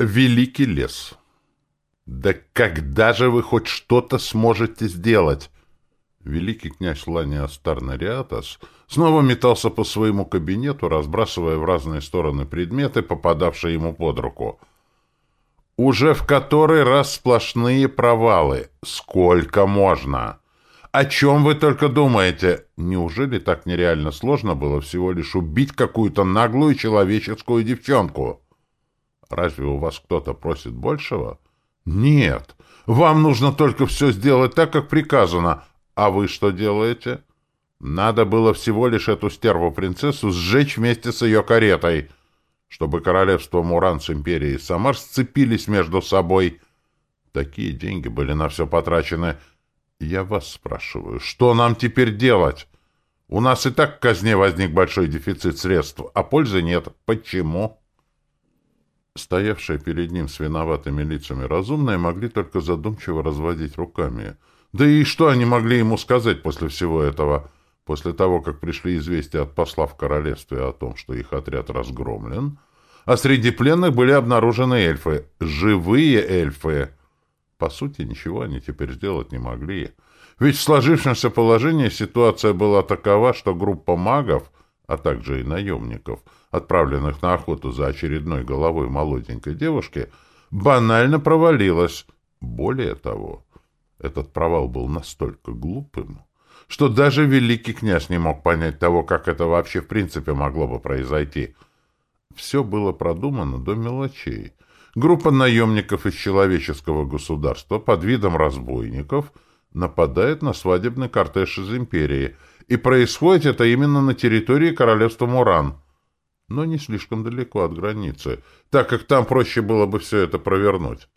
Великий лес. Да когда же вы хоть что-то сможете сделать? Великий князь Ланиас Тарнариатас снова метался по своему кабинету, разбрасывая в разные стороны предметы, попадавшие ему под руку. Уже в который раз сплошные провалы. Сколько можно? О чем вы только думаете? Неужели так нереально сложно было всего лишь убить какую-то наглую человеческую девчонку? Разве у вас кто-то просит большего? Нет. Вам нужно только все сделать так, как приказано. А вы что делаете? Надо было всего лишь эту стерву-принцессу сжечь вместе с ее каретой, чтобы королевство Муран с империей Самар сцепились между собой. Такие деньги были на все потрачены. Я вас спрашиваю, что нам теперь делать? У нас и так в казне возник большой дефицит средств, а пользы нет. Почему? Стоявшие перед ним с виноватыми лицами разумные могли только задумчиво разводить руками. Да и что они могли ему сказать после всего этого? После того, как пришли известия от посла в королевстве о том, что их отряд разгромлен, а среди пленных были обнаружены эльфы. Живые эльфы! По сути, ничего они теперь сделать не могли. Ведь в сложившемся положении ситуация была такова, что группа магов, а также и наемников — отправленных на охоту за очередной головой молоденькой девушки, банально провалилась. Более того, этот провал был настолько глупым, что даже великий князь не мог понять того, как это вообще в принципе могло бы произойти. Все было продумано до мелочей. Группа наемников из человеческого государства под видом разбойников нападает на свадебный кортеж из империи, и происходит это именно на территории королевства Муран — но не слишком далеко от границы, так как там проще было бы все это провернуть.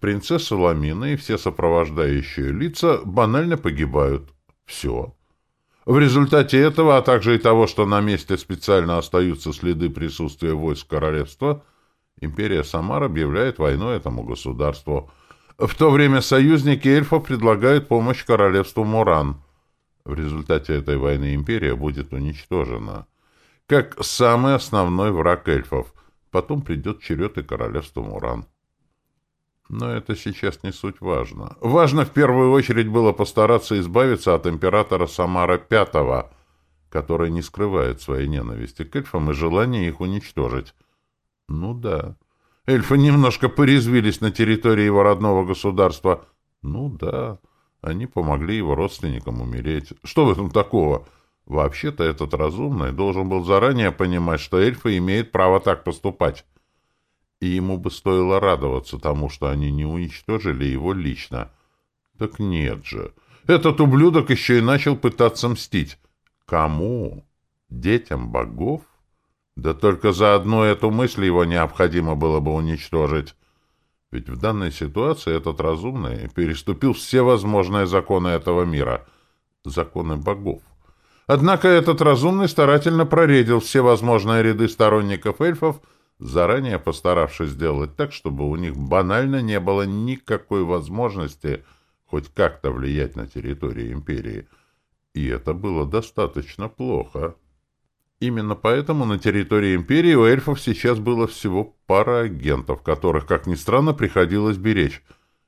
Принцесса Ламина и все сопровождающие лица банально погибают. Все. В результате этого, а также и того, что на месте специально остаются следы присутствия войск королевства, империя Самар объявляет войну этому государству. В то время союзники эльфов предлагают помощь королевству Муран. В результате этой войны империя будет уничтожена как самый основной враг эльфов. Потом придет черед и королевство Муран. Но это сейчас не суть важно. Важно в первую очередь было постараться избавиться от императора Самара Пятого, который не скрывает своей ненависти к эльфам и желания их уничтожить. Ну да. Эльфы немножко порезвились на территории его родного государства. Ну да. Они помогли его родственникам умереть. Что в этом такого? — Вообще-то этот разумный должен был заранее понимать, что эльфы имеют право так поступать. И ему бы стоило радоваться тому, что они не уничтожили его лично. Так нет же. Этот ублюдок еще и начал пытаться мстить. Кому? Детям богов? Да только за одну эту мысль его необходимо было бы уничтожить. Ведь в данной ситуации этот разумный переступил все возможные законы этого мира. Законы богов. Однако этот разумный старательно проредил все возможные ряды сторонников эльфов, заранее постаравшись сделать так, чтобы у них банально не было никакой возможности хоть как-то влиять на территорию империи. И это было достаточно плохо. Именно поэтому на территории империи у эльфов сейчас было всего пара агентов, которых, как ни странно, приходилось беречь.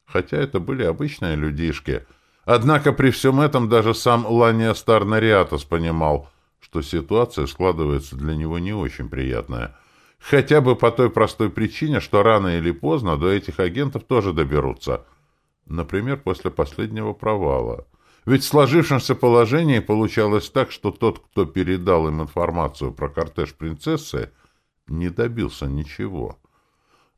Хотя это были обычные людишки — Однако при всем этом даже сам Лания Старнариатос понимал, что ситуация складывается для него не очень приятная. Хотя бы по той простой причине, что рано или поздно до этих агентов тоже доберутся. Например, после последнего провала. Ведь в сложившемся положении получалось так, что тот, кто передал им информацию про кортеж принцессы, не добился ничего.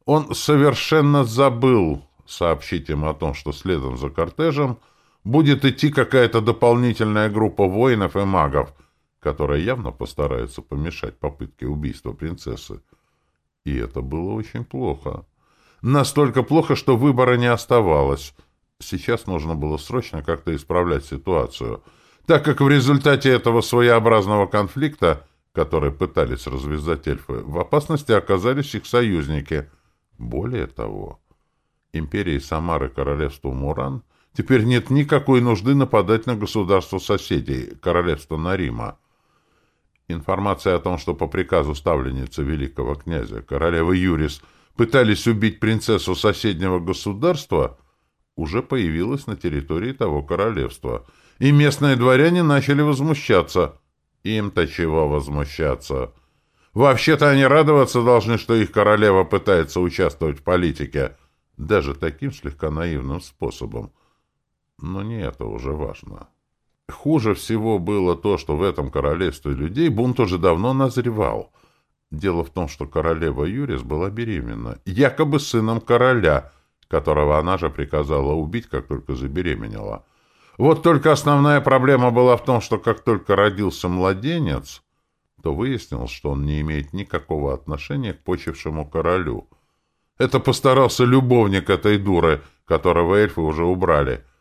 Он совершенно забыл сообщить им о том, что следом за кортежем – будет идти какая-то дополнительная группа воинов и магов, которая явно постарается помешать попытке убийства принцессы. И это было очень плохо. Настолько плохо, что выбора не оставалось. Сейчас нужно было срочно как-то исправлять ситуацию, так как в результате этого своеобразного конфликта, который пытались развязать эльфы, в опасности оказались их союзники. Более того, империи Самары королевству Муран — Теперь нет никакой нужды нападать на государство соседей, королевство Нарима. Информация о том, что по приказу ставленницы великого князя, королевы Юрис, пытались убить принцессу соседнего государства, уже появилась на территории того королевства, и местные дворяне начали возмущаться. Им-то чего возмущаться? Вообще-то они радоваться должны, что их королева пытается участвовать в политике, даже таким слегка наивным способом. Но не это уже важно. Хуже всего было то, что в этом королевстве людей бунт уже давно назревал. Дело в том, что королева Юрис была беременна, якобы сыном короля, которого она же приказала убить, как только забеременела. Вот только основная проблема была в том, что как только родился младенец, то выяснилось, что он не имеет никакого отношения к почившему королю. Это постарался любовник этой дуры, которого эльфы уже убрали —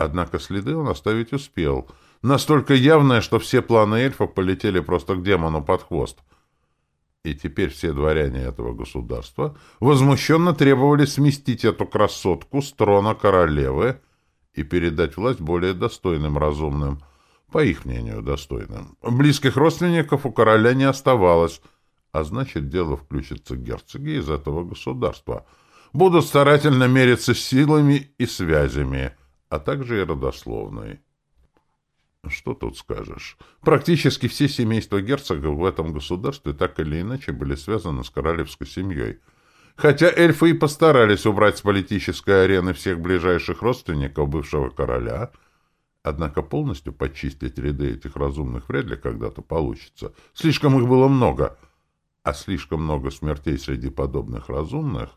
Однако следы он оставить успел. Настолько явное, что все планы эльфов полетели просто к демону под хвост. И теперь все дворяне этого государства возмущенно требовали сместить эту красотку с трона королевы и передать власть более достойным разумным, по их мнению, достойным. Близких родственников у короля не оставалось, а значит, дело включится герцоги из этого государства. Будут старательно мериться силами и связями — а также и родословной. Что тут скажешь? Практически все семейства герцогов в этом государстве так или иначе были связаны с королевской семьей. Хотя эльфы и постарались убрать с политической арены всех ближайших родственников бывшего короля, однако полностью почистить ряды этих разумных вряд ли когда-то получится. Слишком их было много, а слишком много смертей среди подобных разумных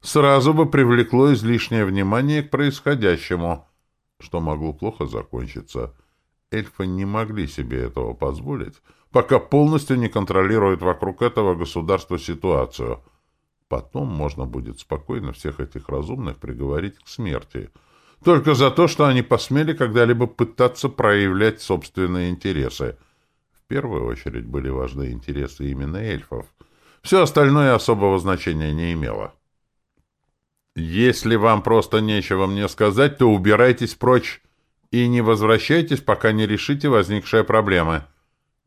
сразу бы привлекло излишнее внимание к происходящему — что могло плохо закончиться. Эльфы не могли себе этого позволить, пока полностью не контролируют вокруг этого государства ситуацию. Потом можно будет спокойно всех этих разумных приговорить к смерти. Только за то, что они посмели когда-либо пытаться проявлять собственные интересы. В первую очередь были важны интересы именно эльфов. Все остальное особого значения не имело. «Если вам просто нечего мне сказать, то убирайтесь прочь и не возвращайтесь, пока не решите возникшие проблемы.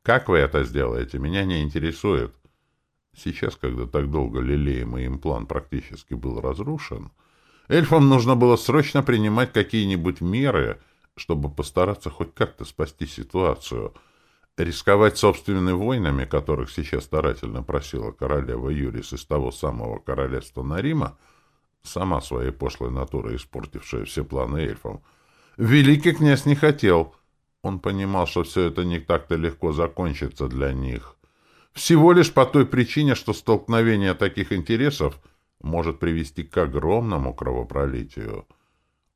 Как вы это сделаете, меня не интересует». Сейчас, когда так долго лелеемый им план практически был разрушен, эльфам нужно было срочно принимать какие-нибудь меры, чтобы постараться хоть как-то спасти ситуацию. Рисковать собственными войнами, которых сейчас старательно просила королева Юрис из того самого королевства Нарима, — сама своей пошлой натурой испортившая все планы эльфам. Великий князь не хотел. Он понимал, что все это не так-то легко закончится для них. Всего лишь по той причине, что столкновение таких интересов может привести к огромному кровопролитию.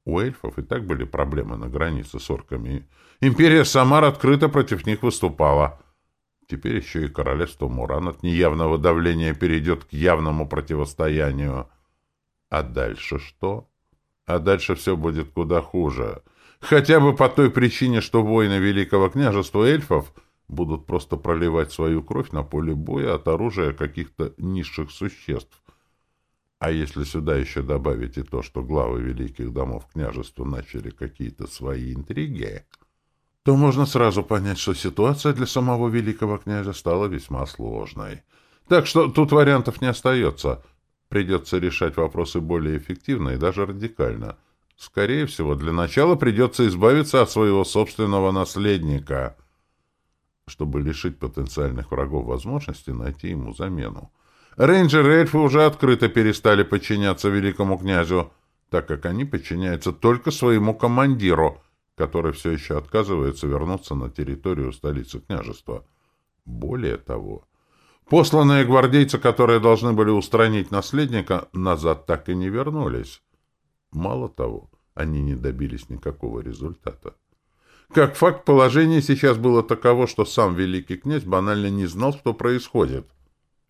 У эльфов и так были проблемы на границе с орками. Империя Самар открыто против них выступала. Теперь еще и королевство Муран от неявного давления перейдет к явному противостоянию. А дальше что? А дальше все будет куда хуже. Хотя бы по той причине, что воины Великого княжества эльфов будут просто проливать свою кровь на поле боя от оружия каких-то низших существ. А если сюда еще добавить и то, что главы великих домов княжества начали какие-то свои интриги, то можно сразу понять, что ситуация для самого великого князя стала весьма сложной. Так что тут вариантов не остается — Придется решать вопросы более эффективно и даже радикально. Скорее всего, для начала придется избавиться от своего собственного наследника, чтобы лишить потенциальных врагов возможности найти ему замену. Рейнджеры-эльфы уже открыто перестали подчиняться великому князю, так как они подчиняются только своему командиру, который все еще отказывается вернуться на территорию столицы княжества. Более того, Посланные гвардейцы, которые должны были устранить наследника, назад так и не вернулись. Мало того, они не добились никакого результата. Как факт, положение сейчас было таково, что сам великий князь банально не знал, что происходит.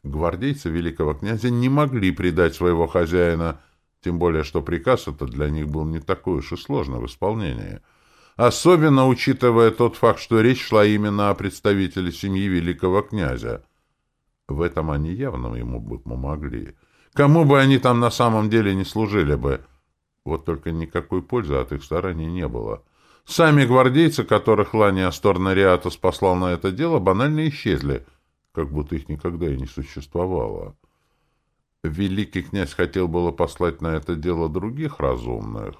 Гвардейцы великого князя не могли предать своего хозяина, тем более, что приказ этот для них был не такой уж и сложный в исполнении. Особенно учитывая тот факт, что речь шла именно о представителе семьи великого князя — в этом они явно ему бы помогли. Кому бы они там на самом деле не служили бы. Вот только никакой пользы от их стараний не было. Сами гвардейцы, которых Лания Асторнариата спаслал на это дело, банально исчезли, как будто их никогда и не существовало. Великий князь хотел было послать на это дело других разумных.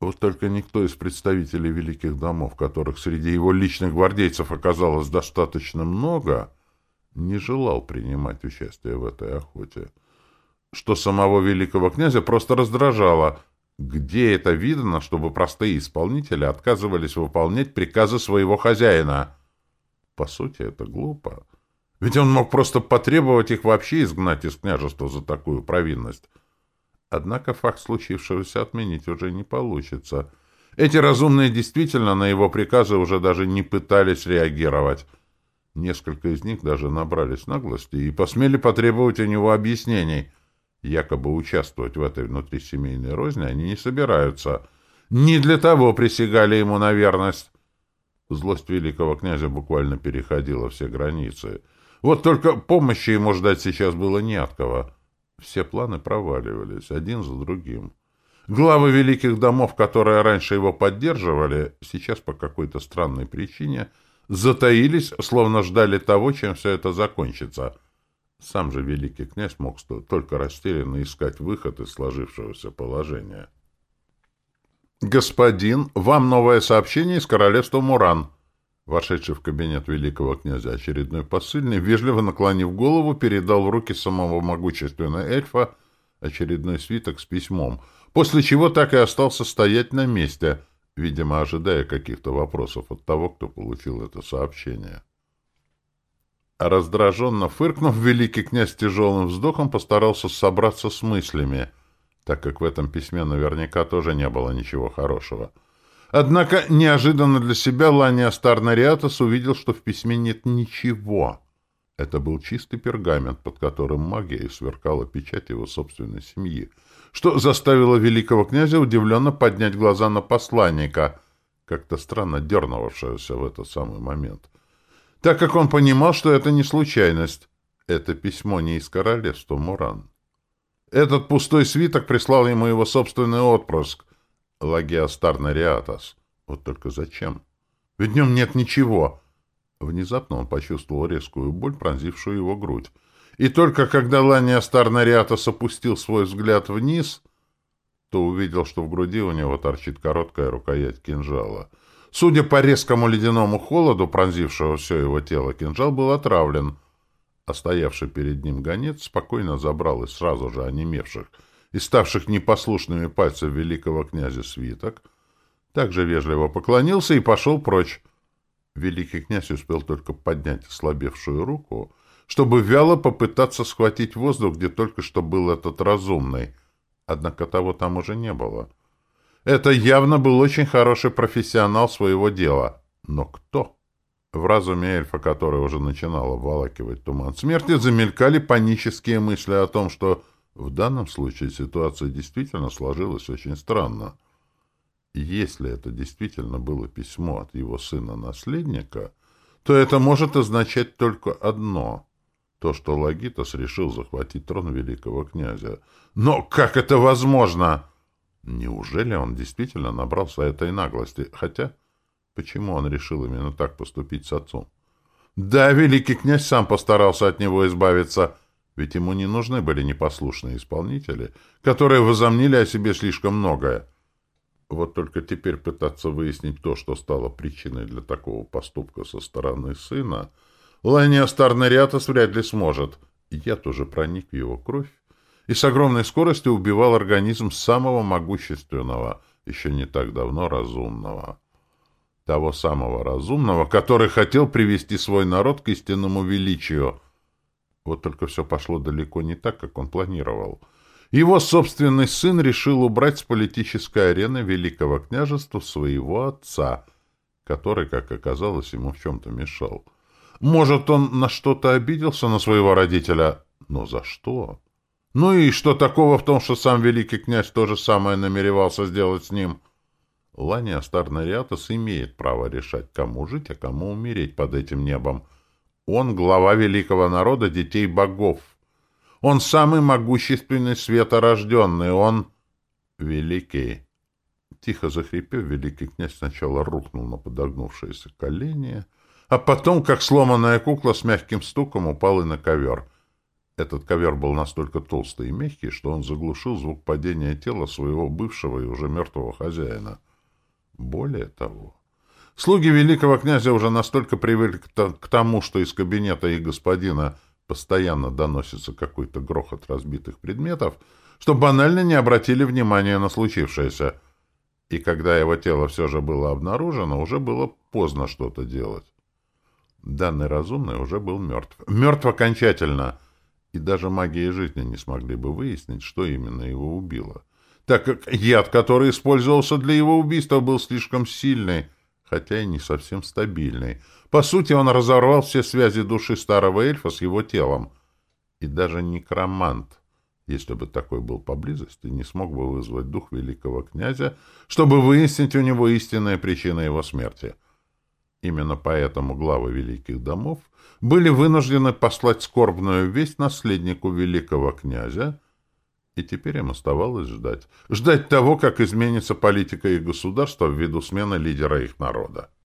Вот только никто из представителей великих домов, которых среди его личных гвардейцев оказалось достаточно много, не желал принимать участие в этой охоте. Что самого великого князя просто раздражало. Где это видно, чтобы простые исполнители отказывались выполнять приказы своего хозяина? По сути, это глупо. Ведь он мог просто потребовать их вообще изгнать из княжества за такую провинность. Однако факт случившегося отменить уже не получится. Эти разумные действительно на его приказы уже даже не пытались реагировать. Несколько из них даже набрались наглости и посмели потребовать у него объяснений. Якобы участвовать в этой внутрисемейной розни они не собираются. Не для того присягали ему на верность. Злость великого князя буквально переходила все границы — вот только помощи ему ждать сейчас было не от кого. Все планы проваливались, один за другим. Главы великих домов, которые раньше его поддерживали, сейчас по какой-то странной причине затаились, словно ждали того, чем все это закончится. Сам же великий князь мог только растерянно искать выход из сложившегося положения. «Господин, вам новое сообщение из королевства Муран», Вошедший в кабинет великого князя очередной посыльный, вежливо наклонив голову, передал в руки самого могущественного эльфа очередной свиток с письмом, после чего так и остался стоять на месте, видимо, ожидая каких-то вопросов от того, кто получил это сообщение. Раздраженно фыркнув, великий князь тяжелым вздохом постарался собраться с мыслями, так как в этом письме наверняка тоже не было ничего хорошего — Однако неожиданно для себя Лания Старнариатос увидел, что в письме нет ничего. Это был чистый пергамент, под которым магия сверкала печать его собственной семьи, что заставило великого князя удивленно поднять глаза на посланника, как-то странно дернувшегося в этот самый момент. Так как он понимал, что это не случайность. Это письмо не из королевства Муран. Этот пустой свиток прислал ему его собственный отпрыск, Лагиастар Нариатас. Вот только зачем? Ведь в нем нет ничего. Внезапно он почувствовал резкую боль, пронзившую его грудь. И только когда Ланиастар Нариатас опустил свой взгляд вниз, то увидел, что в груди у него торчит короткая рукоять кинжала. Судя по резкому ледяному холоду, пронзившего все его тело, кинжал был отравлен, а стоявший перед ним гонец спокойно забрал из сразу же онемевших — и ставших непослушными пальцев великого князя свиток, также вежливо поклонился и пошел прочь. Великий князь успел только поднять ослабевшую руку, чтобы вяло попытаться схватить воздух, где только что был этот разумный. Однако того там уже не было. Это явно был очень хороший профессионал своего дела. Но кто? В разуме эльфа, который уже начинал обволакивать туман смерти, замелькали панические мысли о том, что в данном случае ситуация действительно сложилась очень странно. Если это действительно было письмо от его сына-наследника, то это может означать только одно — то, что Лагитос решил захватить трон великого князя. Но как это возможно? Неужели он действительно набрался этой наглости? Хотя, почему он решил именно так поступить с отцом? Да, великий князь сам постарался от него избавиться — ведь ему не нужны были непослушные исполнители, которые возомнили о себе слишком многое. Вот только теперь пытаться выяснить то, что стало причиной для такого поступка со стороны сына, Лания Старнариатос вряд ли сможет. Яд уже проник в его кровь и с огромной скоростью убивал организм самого могущественного, еще не так давно разумного. Того самого разумного, который хотел привести свой народ к истинному величию — вот только все пошло далеко не так, как он планировал. Его собственный сын решил убрать с политической арены Великого княжества своего отца, который, как оказалось, ему в чем-то мешал. Может, он на что-то обиделся на своего родителя, но за что? Ну и что такого в том, что сам великий князь то же самое намеревался сделать с ним? Лания Старнариатос имеет право решать, кому жить, а кому умереть под этим небом — он глава великого народа детей богов. Он самый могущественный светорожденный. Он великий. Тихо захрипев, великий князь сначала рухнул на подогнувшееся колени, а потом, как сломанная кукла, с мягким стуком упал и на ковер. Этот ковер был настолько толстый и мягкий, что он заглушил звук падения тела своего бывшего и уже мертвого хозяина. Более того, слуги великого князя уже настолько привыкли к тому, что из кабинета их господина постоянно доносится какой-то грохот разбитых предметов, что банально не обратили внимания на случившееся. И когда его тело все же было обнаружено, уже было поздно что-то делать. Данный разумный уже был мертв. Мертв окончательно. И даже магии жизни не смогли бы выяснить, что именно его убило. Так как яд, который использовался для его убийства, был слишком сильный, хотя и не совсем стабильный. По сути, он разорвал все связи души старого эльфа с его телом. И даже некромант, если бы такой был поблизости, не смог бы вызвать дух великого князя, чтобы выяснить у него истинные причины его смерти. Именно поэтому главы великих домов были вынуждены послать скорбную весть наследнику великого князя, и теперь им оставалось ждать. Ждать того, как изменится политика их государства ввиду смены лидера их народа.